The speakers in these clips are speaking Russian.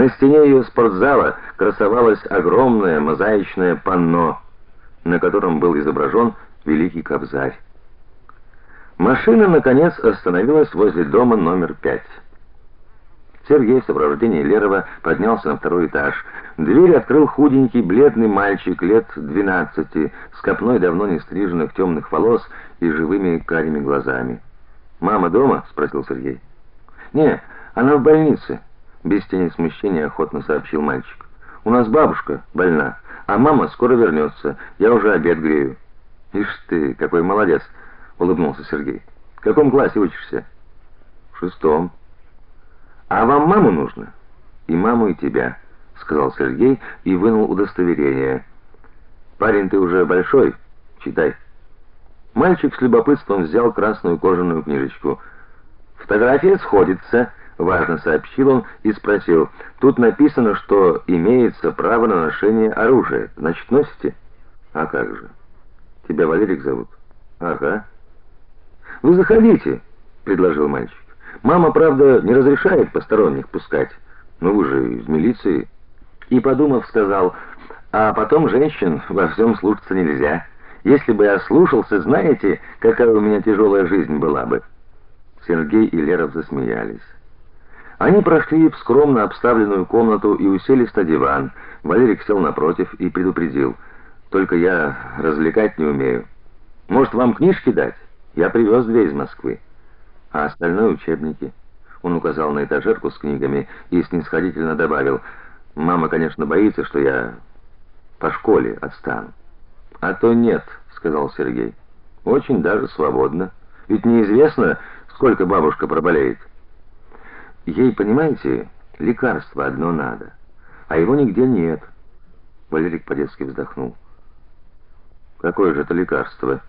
На стене ее спортзала красовалось огромное мозаичное панно, на котором был изображен великий Кобзарь. Машина наконец остановилась возле дома номер пять. Сергей в сопровождении Лерова поднялся на второй этаж. Дверь открыл худенький, бледный мальчик лет двенадцати, с копной давно не стриженных темных волос и живыми карими глазами. "Мама дома?" спросил Сергей. "Не, она в больнице", без тени смущения охотно сообщил мальчик. "У нас бабушка больна, а мама скоро вернется. Я уже обед грею". "Ишь ты, какой молодец", улыбнулся Сергей. "В каком классе учишься?" "В шестом". А вам маму нужно? И маму, и тебя, сказал Сергей и вынул удостоверение. Парень, ты уже большой, читай. Мальчик с любопытством взял красную кожаную книжечку. Фотография сходится, важно сообщил он и спросил: "Тут написано, что имеется право на ношение оружия. Значит, носите?" "А как же? Тебя Валерик зовут?" "Ага." "Вы заходите", предложил мальчик. Мама, правда, не разрешает посторонних пускать. Но вы же из милиции. И подумав, сказал: "А потом женщин во всем слушаться нельзя. Если бы я слушался, знаете, какая у меня тяжелая жизнь была бы". Сергей и Лера засмеялись. Они прошли в скромно обставленную комнату и уселись на диван. Валерик сел напротив и предупредил: "Только я развлекать не умею. Может, вам книжки дать? Я привез две из Москвы" а остальное учебники. Он указал на этажерку с книгами и снисходительно добавил: "Мама, конечно, боится, что я по школе отстану". "А то нет", сказал Сергей. "Очень даже свободно. Ведь неизвестно, сколько бабушка проболеет. Ей, понимаете, лекарство одно надо, а его нигде нет". Валерик по-детски вздохнул. "Какое же это лекарство?"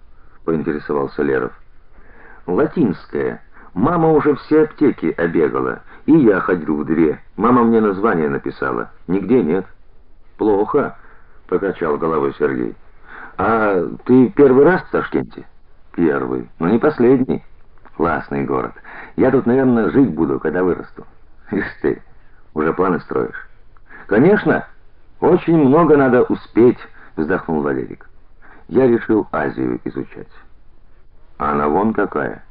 поинтересовался Леров. "Латинское". Мама уже все аптеки обегала, и я ходил в две. Мама мне название написала. Нигде нет. Плохо, покачал головой Сергей. А ты первый раз в Ташкенте? Первый, но не последний. Классный город. Я тут, наверное, жить буду, когда вырасту. Ишь ты, уже планы строишь? Конечно, очень много надо успеть, вздохнул Валерик. Я решил Азию изучать. А она вон какая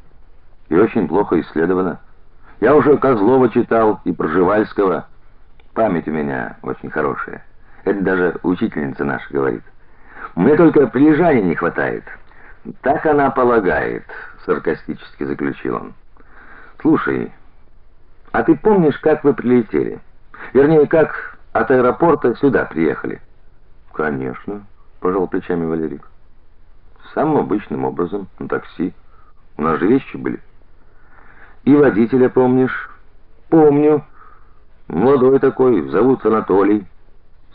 и очень плохо исследовано. Я уже Козлова читал и Пржевальского. Память у меня очень хорошая. Это даже учительница наша говорит. Мне только прилежания не хватает. Так она полагает, саркастически заключил он. Слушай, а ты помнишь, как вы прилетели? Вернее, как от аэропорта сюда приехали? Конечно, пожал плечами Валерик. Самым обычным образом, на такси. У нас же вещи были. И водителя помнишь? Помню. Молодой такой, зовут Анатолий.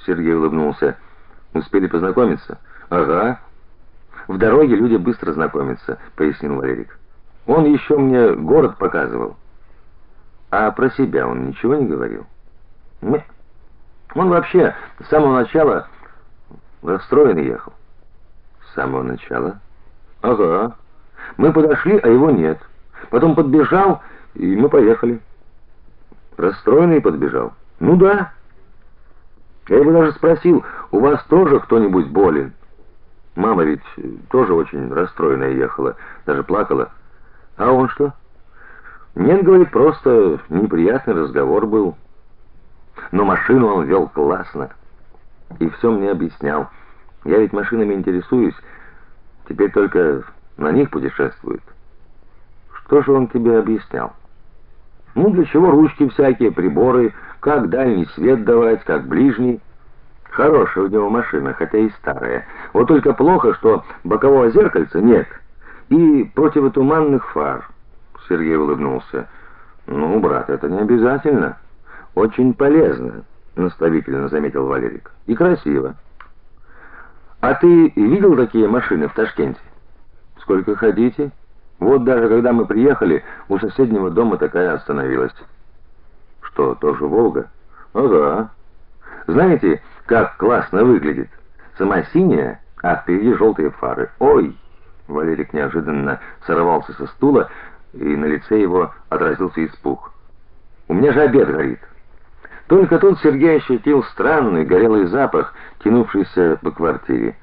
Сергей улыбнулся. Успели познакомиться? Ага. В дороге люди быстро знакомятся, пояснил Валерик. Он еще мне город показывал. А про себя он ничего не говорил? Нет. Он вообще с самого начала расстроенный ехал. С самого начала? Ага. Мы подошли, а его нет. Потом подбежал, и мы поехали. Расстроенный подбежал. Ну да. Я его даже спросил: "У вас тоже кто-нибудь болен?" Мама ведь тоже очень расстроенная ехала, даже плакала. А он что? Нет, говорит, просто неприятный разговор был. Но машину он вел классно. И все мне объяснял. Я ведь машинами интересуюсь. Теперь только на них путешествует. Что же он тебе объяснял? Ну, для чего ручки всякие, приборы, как дальний свет давать, как ближний. Хорошая у него машина, хотя и старая. Вот только плохо, что бокового зеркальца нет и противотуманных фар. Сергей улыбнулся. Ну, брат, это не обязательно. Очень полезно, наставительно заметил Валерик. И красиво. А ты видел такие машины в Ташкенте? Сколько ходите? Вот даже когда мы приехали, у соседнего дома такая остановилась. Что, тоже Волга? Ага. Знаете, как классно выглядит. Сама синяя, а впереди желтые фары. Ой! Валерик неожиданно сорвался со стула, и на лице его отразился испуг. У меня же обед горит. Только тут Сергей ощутил странный горелый запах, тянувшийся по квартире.